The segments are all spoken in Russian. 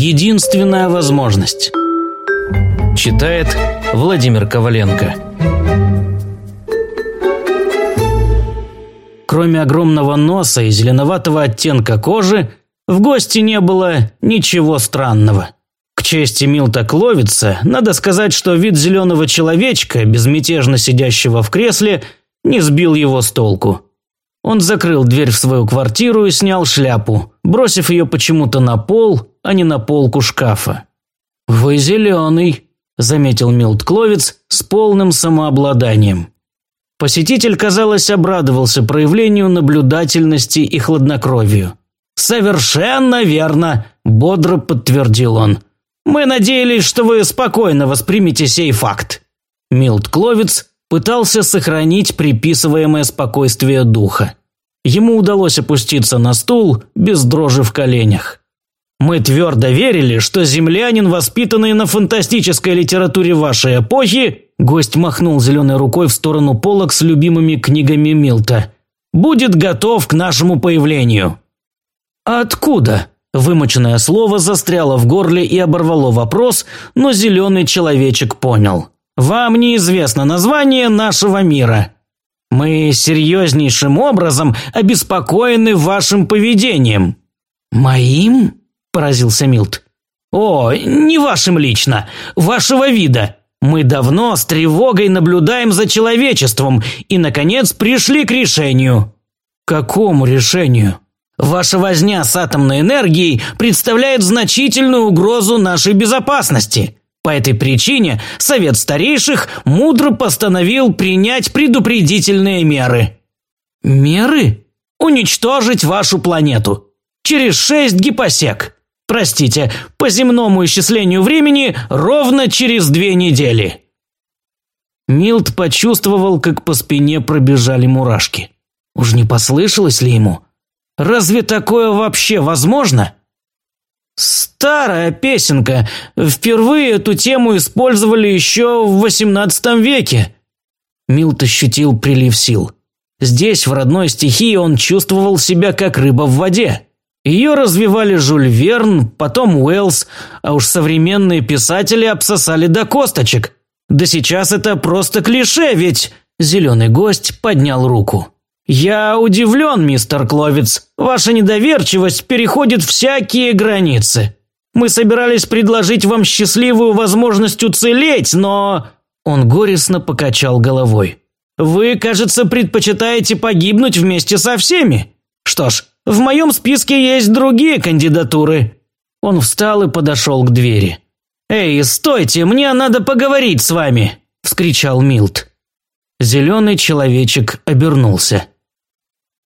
единственная возможность. Читает Владимир Коваленко. Кроме огромного носа и зеленоватого оттенка кожи, в гости не было ничего странного. К чести Милта Кловица, надо сказать, что вид зеленого человечка, безмятежно сидящего в кресле, не сбил его с толку. Он закрыл дверь в свою квартиру и снял шляпу, бросив ее почему-то на пол, а не на полку шкафа. «Вы зеленый», – заметил Милт Кловиц с полным самообладанием. Посетитель, казалось, обрадовался проявлению наблюдательности и хладнокровию. «Совершенно верно», – бодро подтвердил он. «Мы надеялись, что вы спокойно воспримете сей факт». Милт Кловиц пытался сохранить приписываемое спокойствие духа. Ему удалось опуститься на стул без дрожи в коленях. Мы твердо верили, что землянин, воспитанный на фантастической литературе вашей эпохи, гость махнул зеленой рукой в сторону полок с любимыми книгами Милта, будет готов к нашему появлению. «Откуда?» Вымоченное слово застряло в горле и оборвало вопрос, но зеленый человечек понял. Вам неизвестно название нашего мира. Мы серьезнейшим образом обеспокоены вашим поведением». «Моим?» – поразился Милт. «О, не вашим лично, вашего вида. Мы давно с тревогой наблюдаем за человечеством и, наконец, пришли к решению». «Какому решению?» Ваша возня с атомной энергией представляет значительную угрозу нашей безопасности. По этой причине Совет Старейших мудро постановил принять предупредительные меры. Меры? Уничтожить вашу планету. Через шесть гипосек. Простите, по земному исчислению времени ровно через две недели. Милт почувствовал, как по спине пробежали мурашки. Уж не послышалось ли ему? Разве такое вообще возможно? Старая песенка. Впервые эту тему использовали еще в XVIII веке. Милт ощутил прилив сил. Здесь, в родной стихии, он чувствовал себя как рыба в воде. Ее развивали Жюль Верн, потом Уэллс, а уж современные писатели обсосали до косточек. Да сейчас это просто клише, ведь... Зеленый гость поднял руку. «Я удивлен, мистер Кловиц. Ваша недоверчивость переходит всякие границы. Мы собирались предложить вам счастливую возможность уцелеть, но...» Он горестно покачал головой. «Вы, кажется, предпочитаете погибнуть вместе со всеми. Что ж, в моем списке есть другие кандидатуры». Он встал и подошел к двери. «Эй, стойте, мне надо поговорить с вами!» – вскричал Милт. Зеленый человечек обернулся.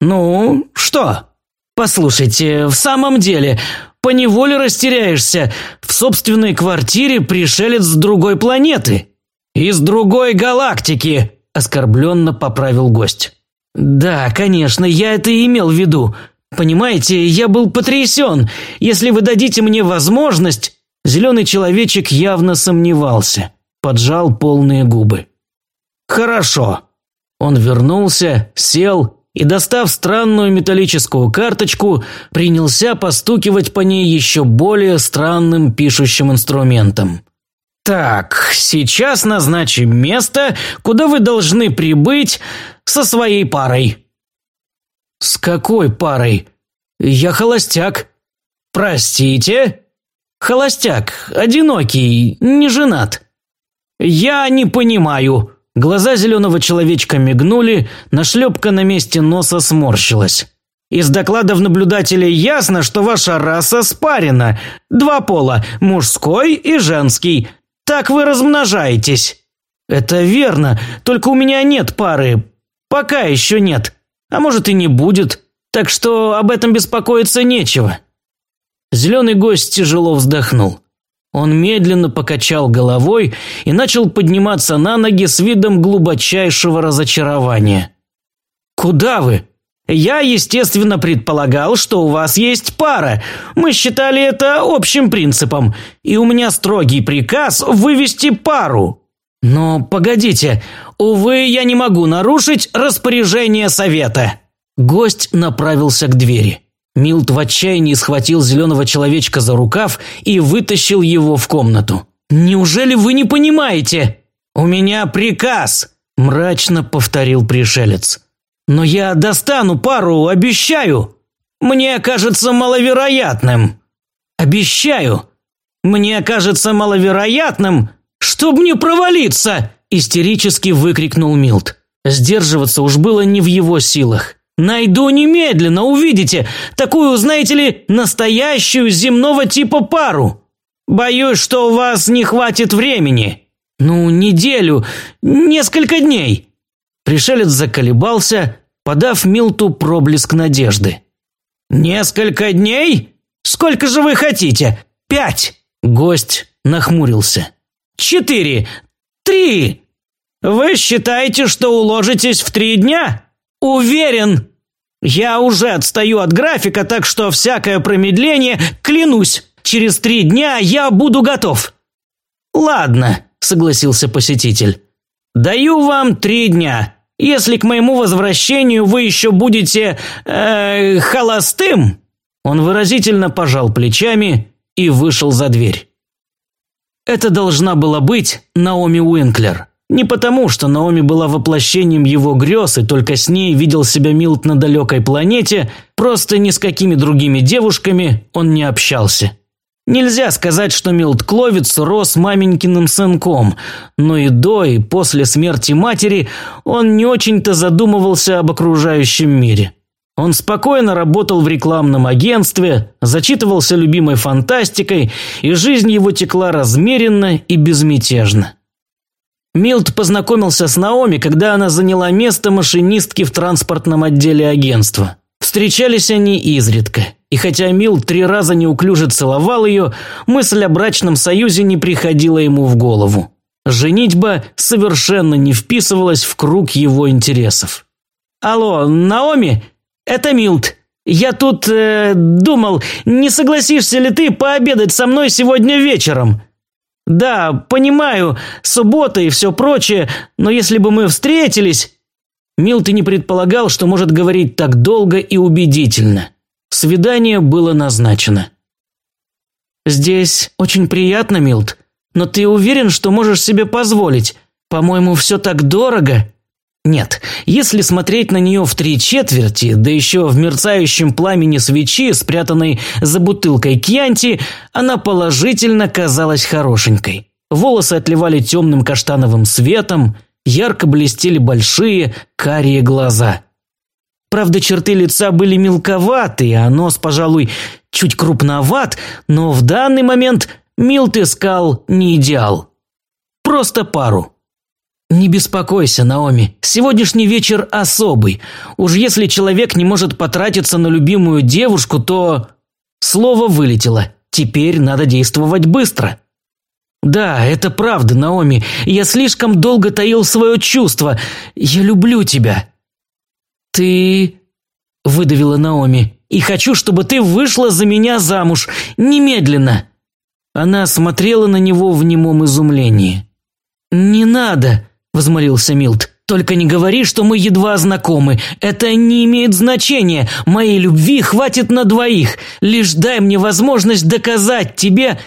«Ну, что?» «Послушайте, в самом деле, поневоле растеряешься. В собственной квартире пришелец с другой планеты. Из другой галактики», – оскорбленно поправил гость. «Да, конечно, я это и имел в виду. Понимаете, я был потрясен. Если вы дадите мне возможность...» Зеленый человечек явно сомневался, поджал полные губы. «Хорошо». Он вернулся, сел и, достав странную металлическую карточку, принялся постукивать по ней еще более странным пишущим инструментом. «Так, сейчас назначим место, куда вы должны прибыть со своей парой». «С какой парой? Я холостяк». «Простите?» «Холостяк, одинокий, не женат». «Я не понимаю», Глаза зеленого человечка мигнули, нашлепка на месте носа сморщилась. Из докладов наблюдателей ясно, что ваша раса спарена. Два пола – мужской и женский. Так вы размножаетесь. Это верно, только у меня нет пары. Пока еще нет. А может и не будет. Так что об этом беспокоиться нечего. Зеленый гость тяжело вздохнул. Он медленно покачал головой и начал подниматься на ноги с видом глубочайшего разочарования. «Куда вы?» «Я, естественно, предполагал, что у вас есть пара. Мы считали это общим принципом, и у меня строгий приказ вывести пару». «Но погодите, увы, я не могу нарушить распоряжение совета». Гость направился к двери. Милт в отчаянии схватил зеленого человечка за рукав и вытащил его в комнату. «Неужели вы не понимаете?» «У меня приказ!» – мрачно повторил пришелец. «Но я достану пару, обещаю!» «Мне кажется маловероятным!» «Обещаю!» «Мне кажется маловероятным, чтоб не провалиться!» – истерически выкрикнул Милт. Сдерживаться уж было не в его силах. «Найду немедленно, увидите! Такую, знаете ли, настоящую земного типа пару! Боюсь, что у вас не хватит времени. Ну, неделю, несколько дней!» Пришелец заколебался, подав Милту проблеск надежды. «Несколько дней? Сколько же вы хотите? Пять!» Гость нахмурился. «Четыре! Три! Вы считаете, что уложитесь в три дня?» «Уверен! Я уже отстаю от графика, так что всякое промедление, клянусь, через три дня я буду готов». «Ладно», – согласился посетитель. «Даю вам три дня. Если к моему возвращению вы еще будете... Э, холостым...» Он выразительно пожал плечами и вышел за дверь. Это должна была быть Наоми Уинклер. Не потому, что Наоми была воплощением его грез, и только с ней видел себя Милт на далекой планете, просто ни с какими другими девушками он не общался. Нельзя сказать, что Милт Кловиц рос маменькиным сынком, но и до, и после смерти матери он не очень-то задумывался об окружающем мире. Он спокойно работал в рекламном агентстве, зачитывался любимой фантастикой, и жизнь его текла размеренно и безмятежно. Милт познакомился с Наоми, когда она заняла место машинистки в транспортном отделе агентства. Встречались они изредка. И хотя Милт три раза неуклюже целовал ее, мысль о брачном союзе не приходила ему в голову. Женитьба совершенно не вписывалась в круг его интересов. «Алло, Наоми? Это Милт. Я тут э, думал, не согласишься ли ты пообедать со мной сегодня вечером?» Да, понимаю, суббота и все прочее, но если бы мы встретились... Милт не предполагал, что может говорить так долго и убедительно. Свидание было назначено. «Здесь очень приятно, Милт, но ты уверен, что можешь себе позволить? По-моему, все так дорого». Нет, если смотреть на нее в три четверти, да еще в мерцающем пламени свечи, спрятанной за бутылкой кьянти, она положительно казалась хорошенькой. Волосы отливали темным каштановым светом, ярко блестели большие карие глаза. Правда, черты лица были мелковатые, а нос, пожалуй, чуть крупноват, но в данный момент Милт искал не идеал. Просто пару. «Не беспокойся, Наоми, сегодняшний вечер особый. Уж если человек не может потратиться на любимую девушку, то...» Слово вылетело. Теперь надо действовать быстро. «Да, это правда, Наоми. Я слишком долго таил свое чувство. Я люблю тебя». «Ты...» – выдавила Наоми. «И хочу, чтобы ты вышла за меня замуж. Немедленно». Она смотрела на него в немом изумлении. «Не надо!» Возмолился Милт. «Только не говори, что мы едва знакомы. Это не имеет значения. Моей любви хватит на двоих. Лишь дай мне возможность доказать тебе...»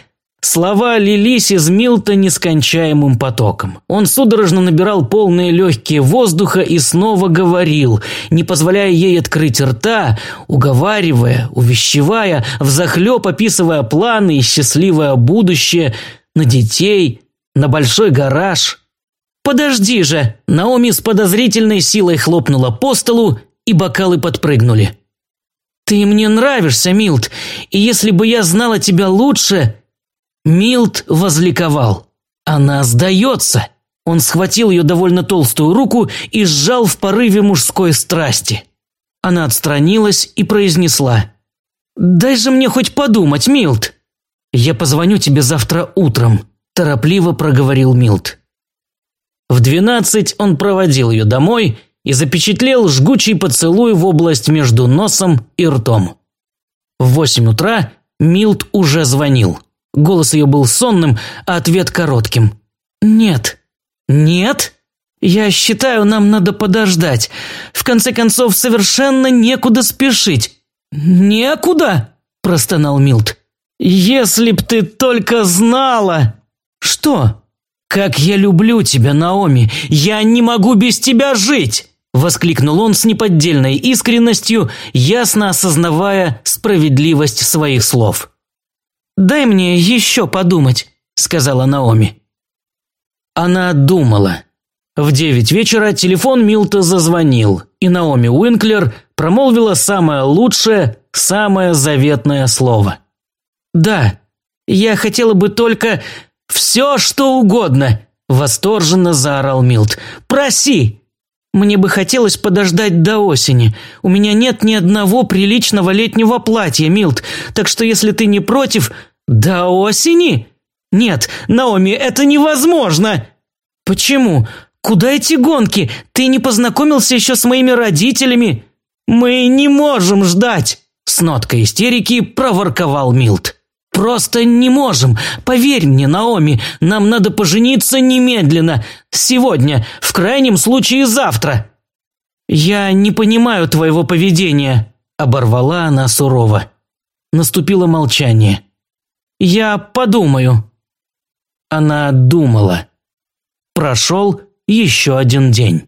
Слова лились из Милта нескончаемым потоком. Он судорожно набирал полные легкие воздуха и снова говорил, не позволяя ей открыть рта, уговаривая, увещевая, взахлеб описывая планы и счастливое будущее на детей, на большой гараж, «Подожди же!» Наоми с подозрительной силой хлопнула по столу, и бокалы подпрыгнули. «Ты мне нравишься, Милт, и если бы я знала тебя лучше...» Милт возликовал. «Она сдается!» Он схватил ее довольно толстую руку и сжал в порыве мужской страсти. Она отстранилась и произнесла. «Дай же мне хоть подумать, Милт!» «Я позвоню тебе завтра утром», – торопливо проговорил Милт. В двенадцать он проводил ее домой и запечатлел жгучий поцелуй в область между носом и ртом. В восемь утра Милт уже звонил. Голос ее был сонным, а ответ коротким. «Нет». «Нет?» «Я считаю, нам надо подождать. В конце концов, совершенно некуда спешить. «Некуда?» – простонал Милт. «Если б ты только знала!» «Что?» «Как я люблю тебя, Наоми! Я не могу без тебя жить!» Воскликнул он с неподдельной искренностью, ясно осознавая справедливость своих слов. «Дай мне еще подумать», – сказала Наоми. Она думала. В девять вечера телефон Милта зазвонил, и Наоми Уинклер промолвила самое лучшее, самое заветное слово. «Да, я хотела бы только все, что угодно!» – восторженно заорал Милт. «Проси!» «Мне бы хотелось подождать до осени. У меня нет ни одного приличного летнего платья, Милт, так что если ты не против...» «До осени?» «Нет, Наоми, это невозможно!» «Почему? Куда эти гонки? Ты не познакомился еще с моими родителями?» «Мы не можем ждать!» С ноткой истерики проворковал Милт. «Просто не можем. Поверь мне, Наоми, нам надо пожениться немедленно. Сегодня, в крайнем случае завтра». «Я не понимаю твоего поведения», – оборвала она сурово. Наступило молчание. «Я подумаю». Она думала. Прошел еще один день.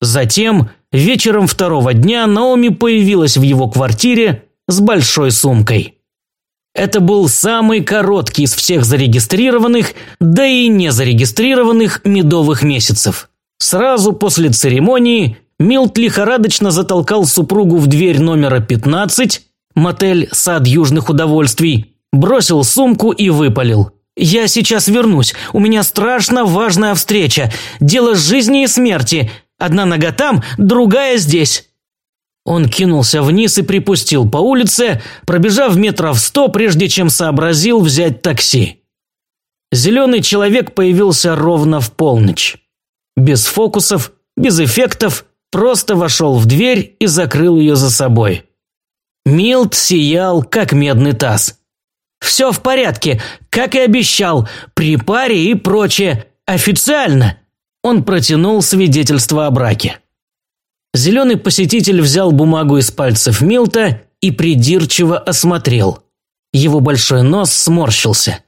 Затем, вечером второго дня, Наоми появилась в его квартире с большой сумкой. Это был самый короткий из всех зарегистрированных, да и не зарегистрированных медовых месяцев. Сразу после церемонии Милт лихорадочно затолкал супругу в дверь номера 15, мотель «Сад южных удовольствий», бросил сумку и выпалил. «Я сейчас вернусь. У меня страшно важная встреча. Дело жизни и смерти. Одна нога там, другая здесь». Он кинулся вниз и припустил по улице, пробежав метров сто, прежде чем сообразил взять такси. Зеленый человек появился ровно в полночь. Без фокусов, без эффектов, просто вошел в дверь и закрыл ее за собой. Милт сиял, как медный таз. «Все в порядке, как и обещал, при паре и прочее, официально!» Он протянул свидетельство о браке. Зеленый посетитель взял бумагу из пальцев Милта и придирчиво осмотрел. Его большой нос сморщился.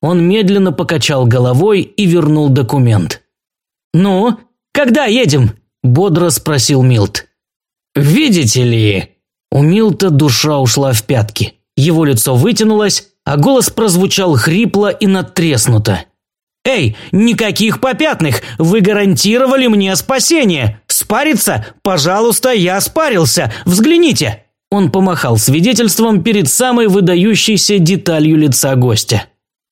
Он медленно покачал головой и вернул документ. «Ну, когда едем?» – бодро спросил Милт. «Видите ли...» У Милта душа ушла в пятки. Его лицо вытянулось, а голос прозвучал хрипло и надтреснуто. «Эй, никаких попятных! Вы гарантировали мне спасение! Спариться? Пожалуйста, я спарился! Взгляните!» Он помахал свидетельством перед самой выдающейся деталью лица гостя.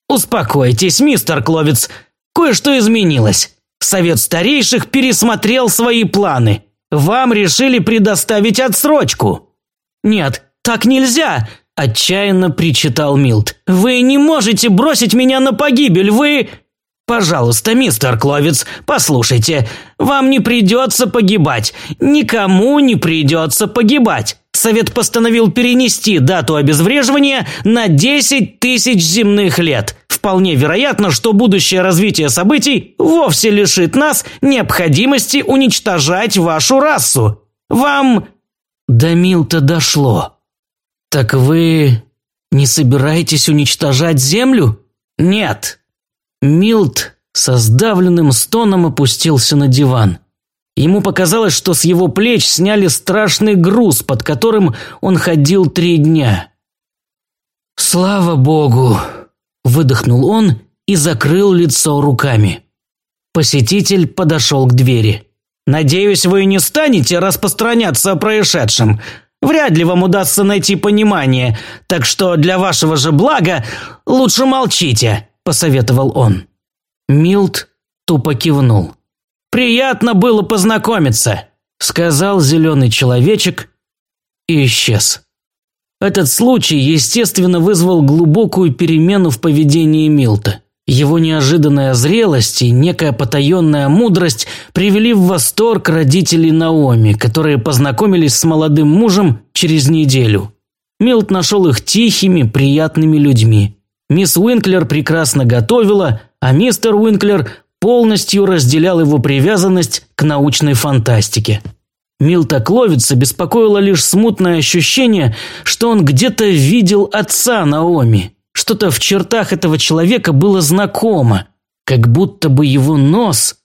«Успокойтесь, мистер Кловец, кое-что изменилось. Совет старейших пересмотрел свои планы. Вам решили предоставить отсрочку». «Нет, так нельзя!» – отчаянно причитал Милт. «Вы не можете бросить меня на погибель, вы...» «Пожалуйста, мистер Кловец, послушайте, вам не придется погибать, никому не придется погибать. Совет постановил перенести дату обезвреживания на 10 тысяч земных лет. Вполне вероятно, что будущее развитие событий вовсе лишит нас необходимости уничтожать вашу расу. Вам...» До Милта дошло. «Так вы не собираетесь уничтожать Землю?» «Нет», Милт со сдавленным стоном опустился на диван. Ему показалось, что с его плеч сняли страшный груз, под которым он ходил три дня. «Слава Богу!» – выдохнул он и закрыл лицо руками. Посетитель подошел к двери. «Надеюсь, вы не станете распространяться о происшедшем. Вряд ли вам удастся найти понимание, так что для вашего же блага лучше молчите посоветовал он. Милт тупо кивнул. «Приятно было познакомиться», – сказал зеленый человечек и исчез. Этот случай, естественно, вызвал глубокую перемену в поведении Милта. Его неожиданная зрелость и некая потаенная мудрость привели в восторг родителей Наоми, которые познакомились с молодым мужем через неделю. Милт нашел их тихими, приятными людьми. Мисс Уинклер прекрасно готовила, а мистер Уинклер полностью разделял его привязанность к научной фантастике. Милта Кловица беспокоило лишь смутное ощущение, что он где-то видел отца Наоми. Что-то в чертах этого человека было знакомо, как будто бы его нос